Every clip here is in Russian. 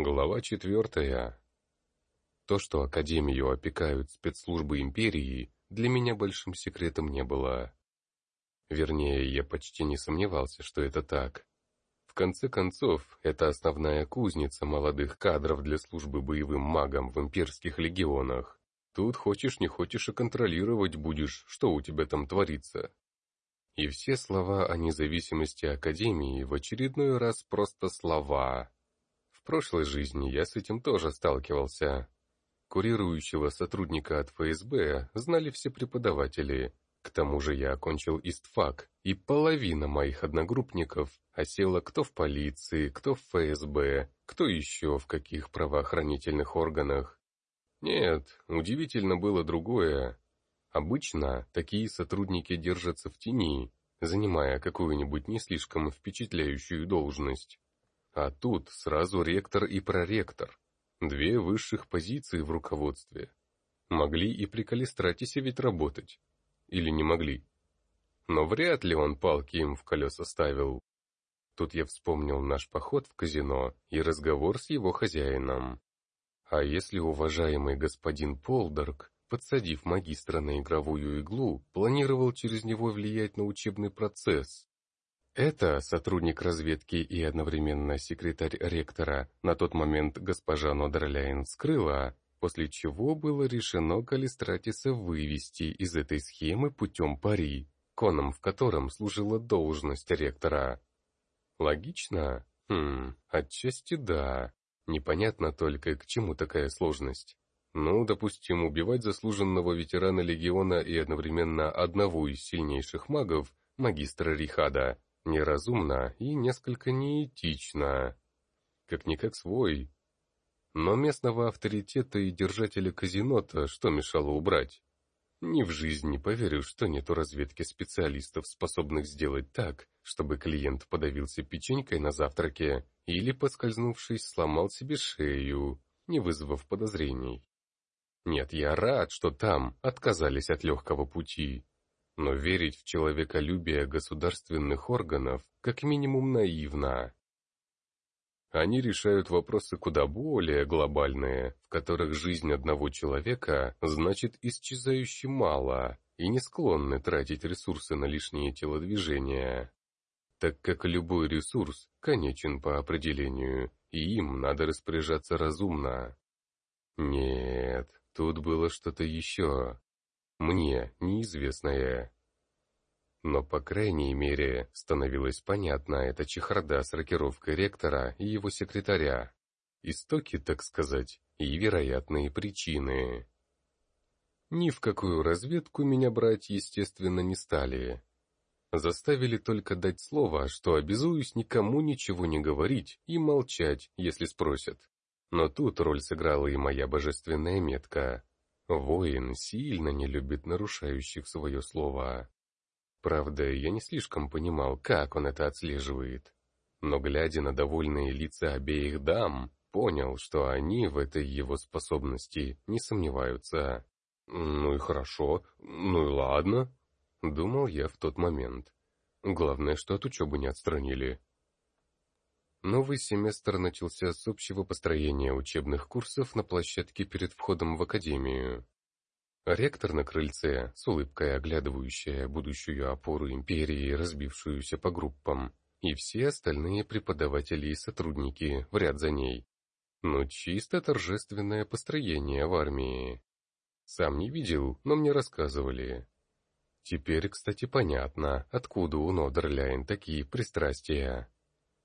Глава четвертая. То, что Академию опекают спецслужбы Империи, для меня большим секретом не было. Вернее, я почти не сомневался, что это так. В конце концов, это основная кузница молодых кадров для службы боевым магом в имперских легионах. Тут хочешь не хочешь и контролировать будешь, что у тебя там творится. И все слова о независимости Академии в очередной раз просто слова прошлой жизни я с этим тоже сталкивался. Курирующего сотрудника от ФСБ знали все преподаватели. К тому же я окончил ИСТФАК, и половина моих одногруппников осела кто в полиции, кто в ФСБ, кто еще в каких правоохранительных органах. Нет, удивительно было другое. Обычно такие сотрудники держатся в тени, занимая какую-нибудь не слишком впечатляющую должность. А тут сразу ректор и проректор. Две высших позиции в руководстве. Могли и при Калистратисе ведь работать. Или не могли. Но вряд ли он палки им в колеса ставил. Тут я вспомнил наш поход в казино и разговор с его хозяином. А если уважаемый господин Полдорг, подсадив магистра на игровую иглу, планировал через него влиять на учебный процесс, это сотрудник разведки и одновременно секретарь ректора, на тот момент госпожа Нодерляйн скрыла, после чего было решено Калистратиса вывести из этой схемы путем пари, коном в котором служила должность ректора. Логично? Хм, отчасти да. Непонятно только, к чему такая сложность. Ну, допустим, убивать заслуженного ветерана легиона и одновременно одного из сильнейших магов, магистра Рихада, неразумно и несколько неэтично. Как-никак свой. Но местного авторитета и держателя казино-то что мешало убрать? Ни в жизни не поверю, что нет у разведки специалистов, способных сделать так, чтобы клиент подавился печенькой на завтраке или, поскользнувшись, сломал себе шею, не вызвав подозрений. Нет, я рад, что там отказались от легкого пути. Но верить в человеколюбие государственных органов как минимум наивно. Они решают вопросы куда более глобальные, в которых жизнь одного человека значит исчезающе мало, и не склонны тратить ресурсы на лишние телодвижения. Так как любой ресурс конечен по определению, и им надо распоряжаться разумно. Нет, тут было что-то еще мне неизвестное. Но, по крайней мере, становилось понятно эта чехарда с рокировкой ректора и его секретаря. Истоки, так сказать, и вероятные причины. Ни в какую разведку меня брать, естественно, не стали. Заставили только дать слово, что обязуюсь никому ничего не говорить и молчать, если спросят. Но тут роль сыграла и моя божественная метка. Воин сильно не любит нарушающих свое слово. Правда, я не слишком понимал, как он это отслеживает. Но глядя на довольные лица обеих дам, понял, что они в этой его способности не сомневаются. «Ну и хорошо, ну и ладно», — думал я в тот момент. Главное, что от учебы не отстранили. Новый семестр начался с общего построения учебных курсов на площадке перед входом в академию. Ректор на крыльце, с улыбкой оглядывающая будущую опору империи, разбившуюся по группам, и все остальные преподаватели и сотрудники в ряд за ней. Но чисто торжественное построение в армии. Сам не видел, но мне рассказывали. Теперь, кстати, понятно, откуда у Нодерляйн такие пристрастия.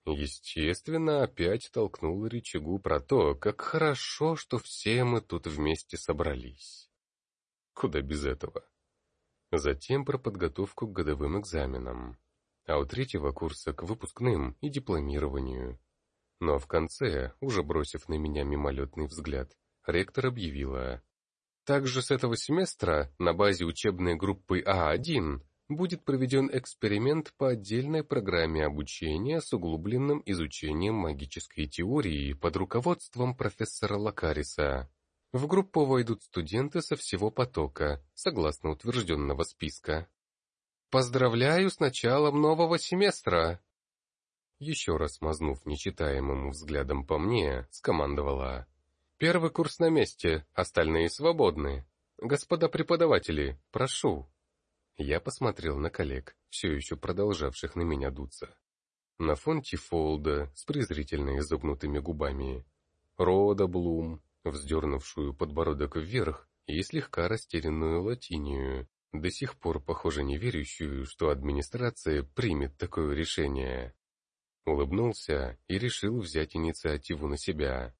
Естественно, опять толкнул рычагу про то, как хорошо, что все мы тут вместе собрались. Куда без этого? Затем про подготовку к годовым экзаменам, а у третьего курса к выпускным и дипломированию. Но в конце, уже бросив на меня мимолетный взгляд, ректор объявила. Также с этого семестра на базе учебной группы А1 будет проведен эксперимент по отдельной программе обучения с углубленным изучением магической теории под руководством профессора Лакариса. В группу войдут студенты со всего потока, согласно утвержденного списка. Поздравляю с началом нового семестра! еще раз мазнув нечитаемым взглядом по мне, скомандовала. «Первый курс на месте, остальные свободны. Господа преподаватели, прошу». Я посмотрел на коллег, все еще продолжавших на меня дуться. На фон Тифолда с презрительно изогнутыми губами. Рода Блум, вздернувшую подбородок вверх и слегка растерянную латинию, до сих пор, похоже, не верящую, что администрация примет такое решение. Улыбнулся и решил взять инициативу на себя.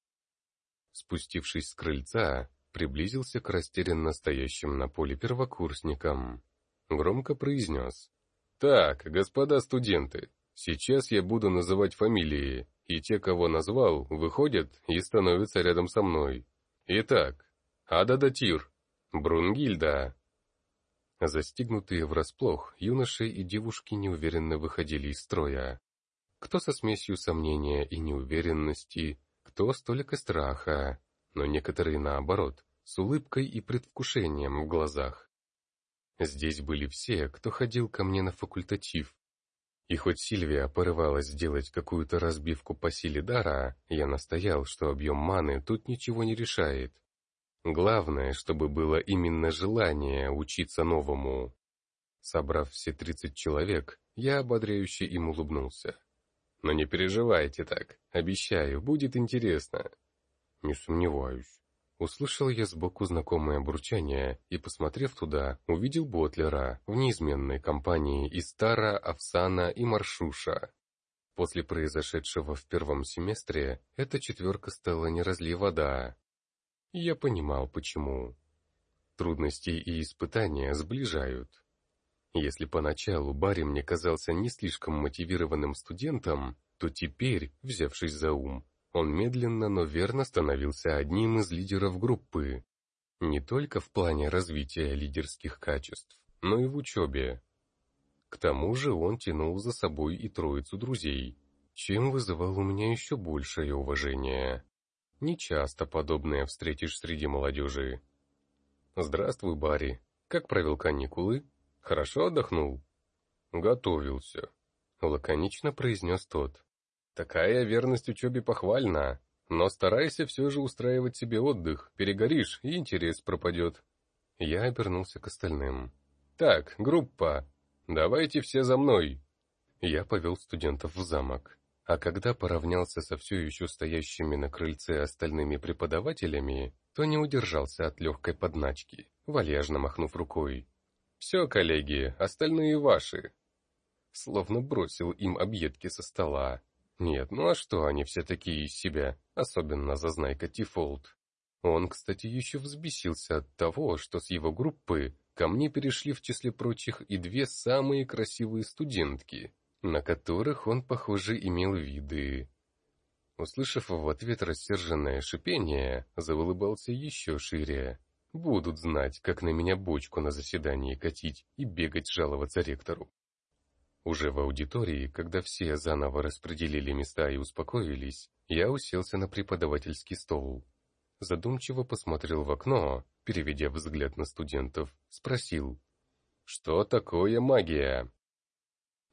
Спустившись с крыльца, приблизился к растерянно стоящим на поле первокурсникам. Громко произнес. «Так, господа студенты, сейчас я буду называть фамилии, и те, кого назвал, выходят и становятся рядом со мной. Итак, Ададатир, Брунгильда, Застигнутые врасплох, юноши и девушки неуверенно выходили из строя. Кто со смесью сомнения и неуверенности, кто столько страха, но некоторые наоборот, с улыбкой и предвкушением в глазах. Здесь были все, кто ходил ко мне на факультатив. И хоть Сильвия порывалась сделать какую-то разбивку по силе дара, я настоял, что объем маны тут ничего не решает. Главное, чтобы было именно желание учиться новому. Собрав все тридцать человек, я ободряюще им улыбнулся. Но не переживайте так, обещаю, будет интересно. Не сомневаюсь. Услышал я сбоку знакомое бурчание и, посмотрев туда, увидел Ботлера в неизменной компании из Тара, Овсана и Маршуша. После произошедшего в первом семестре эта четверка стала не разли вода, я понимал, почему. Трудности и испытания сближают. Если поначалу Барри мне казался не слишком мотивированным студентом, то теперь, взявшись за ум, он медленно, но верно становился одним из лидеров группы. Не только в плане развития лидерских качеств, но и в учебе. К тому же он тянул за собой и троицу друзей, чем вызывал у меня еще большее уважение. Не часто подобное встретишь среди молодежи. «Здравствуй, Барри. Как провел каникулы? Хорошо отдохнул?» «Готовился», — лаконично произнес тот. «Такая верность учебе похвальна, но старайся все же устраивать себе отдых, перегоришь, и интерес пропадет». Я обернулся к остальным. «Так, группа, давайте все за мной!» Я повел студентов в замок. А когда поравнялся со все еще стоящими на крыльце остальными преподавателями, то не удержался от легкой подначки, вальяжно махнув рукой. «Все, коллеги, остальные ваши!» Словно бросил им объедки со стола. Нет, ну а что они все такие из себя, особенно зазнайка Тифолд. Он, кстати, еще взбесился от того, что с его группы ко мне перешли в числе прочих и две самые красивые студентки, на которых он, похоже, имел виды. Услышав в ответ рассерженное шипение, заулыбался еще шире. Будут знать, как на меня бочку на заседании катить и бегать жаловаться ректору. Уже в аудитории, когда все заново распределили места и успокоились, я уселся на преподавательский стол. Задумчиво посмотрел в окно, переведя взгляд на студентов, спросил, «Что такое магия?»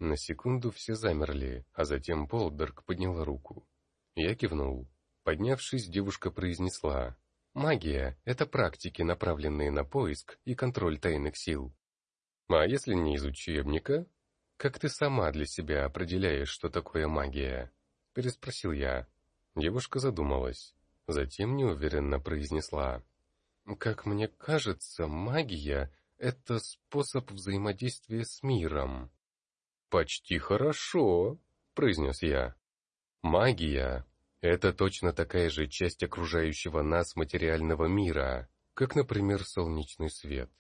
На секунду все замерли, а затем Полдерг подняла руку. Я кивнул. Поднявшись, девушка произнесла. «Магия — это практики, направленные на поиск и контроль тайных сил. А если не из учебника? Как ты сама для себя определяешь, что такое магия?» Переспросил я. Девушка задумалась. Затем неуверенно произнесла. «Как мне кажется, магия — это способ взаимодействия с миром». «Почти хорошо», — произнес я. «Магия — это точно такая же часть окружающего нас материального мира, как, например, солнечный свет.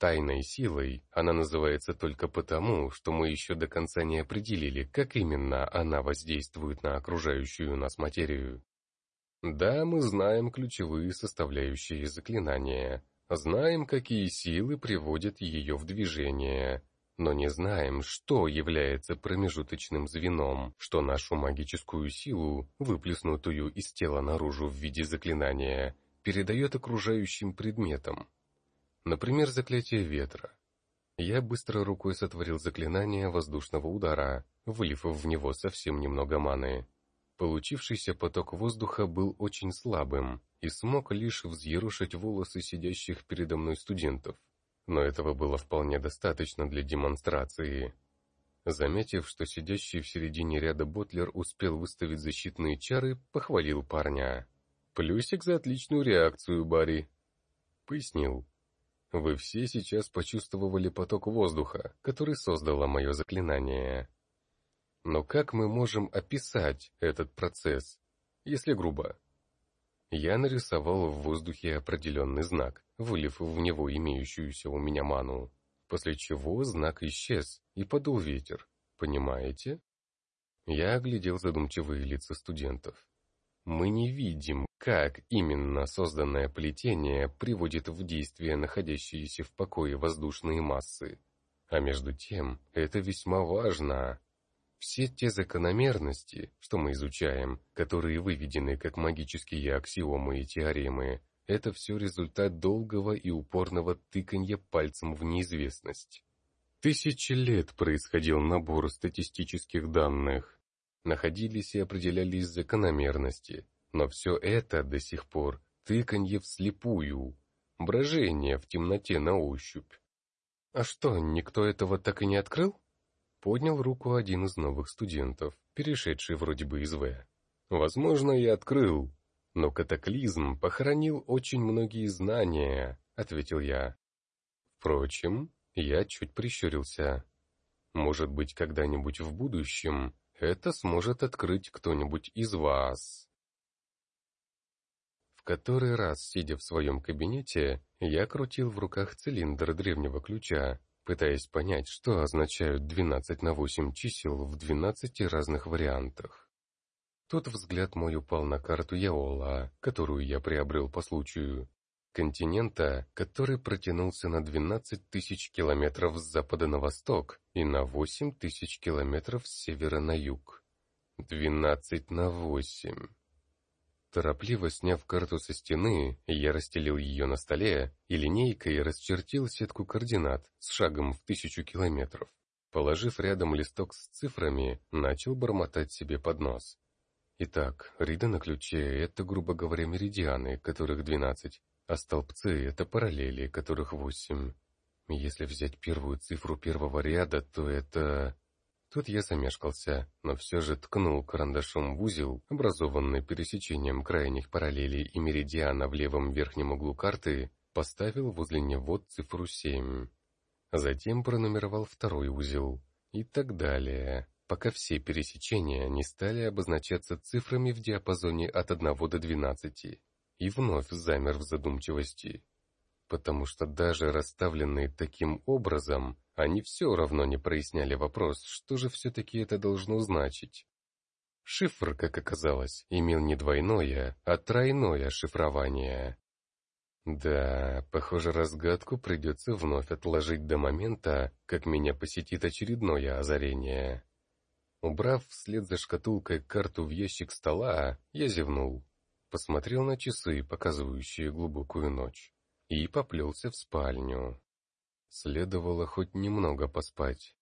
Тайной силой она называется только потому, что мы еще до конца не определили, как именно она воздействует на окружающую нас материю. Да, мы знаем ключевые составляющие заклинания, знаем, какие силы приводят ее в движение, но не знаем, что является промежуточным звеном, что нашу магическую силу, выплеснутую из тела наружу в виде заклинания, передает окружающим предметам. Например, заклятие ветра. Я быстро рукой сотворил заклинание воздушного удара, вылив в него совсем немного маны. Получившийся поток воздуха был очень слабым и смог лишь взъерушить волосы сидящих передо мной студентов. Но этого было вполне достаточно для демонстрации. Заметив, что сидящий в середине ряда Ботлер успел выставить защитные чары, похвалил парня. «Плюсик за отличную реакцию, Барри», — пояснил. «Вы все сейчас почувствовали поток воздуха, который создало мое заклинание. Но как мы можем описать этот процесс, если грубо? Я нарисовал в воздухе определенный знак, вылив в него имеющуюся у меня ману, после чего знак исчез и подул ветер. Понимаете? Я оглядел задумчивые лица студентов. Мы не видим, как именно созданное плетение приводит в действие находящиеся в покое воздушные массы. А между тем, это весьма важно. Все те закономерности, что мы изучаем, которые выведены как магические аксиомы и теоремы, это все результат долгого и упорного тыканья пальцем в неизвестность. Тысячи лет происходил набор статистических данных. Находились и определялись закономерности, но все это до сих пор тыканье вслепую, брожение в темноте на ощупь. А что, никто этого так и не открыл? Поднял руку один из новых студентов, перешедший вроде бы из В. «Возможно, я открыл, но катаклизм похоронил очень многие знания», — ответил я. Впрочем, я чуть прищурился. Может быть, когда-нибудь в будущем это сможет открыть кто-нибудь из вас. В который раз, сидя в своем кабинете, я крутил в руках цилиндр древнего ключа, пытаясь понять, что означают 12 на 8 чисел в 12 разных вариантах. Тот взгляд мой упал на карту Яола, которую я приобрел по случаю. Континента, который протянулся на 12 тысяч километров с запада на восток и на 8 тысяч километров с севера на юг. 12 на 8. Торопливо сняв карту со стены, я расстелил ее на столе и линейкой расчертил сетку координат с шагом в тысячу километров. Положив рядом листок с цифрами, начал бормотать себе под нос. Итак, рида на ключе — это, грубо говоря, меридианы, которых 12, а столбцы — это параллели, которых 8. Если взять первую цифру первого ряда, то это... Тут я замешкался, но все же ткнул карандашом в узел, образованный пересечением крайних параллелей и меридиана в левом верхнем углу карты, поставил возле него цифру 7. Затем пронумеровал второй узел. И так далее, пока все пересечения не стали обозначаться цифрами в диапазоне от 1 до 12, и вновь замер в задумчивости. Потому что даже расставленные таким образом, они все равно не проясняли вопрос, что же все-таки это должно значить. Шифр, как оказалось, имел не двойное, а тройное шифрование. Да, похоже, разгадку придется вновь отложить до момента, как меня посетит очередное озарение. Убрав вслед за шкатулкой карту в ящик стола, я зевнул. Посмотрел на часы, показывающие глубокую ночь и поплелся в спальню. Следовало хоть немного поспать.